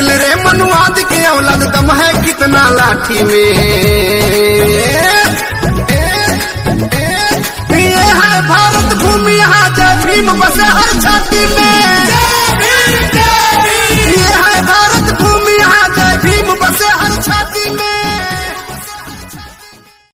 दिल रे मनुआद के औलाद दम है कितना लाठी में ये है भारत भूमि यहाँ जय भीम बसे हर छाती में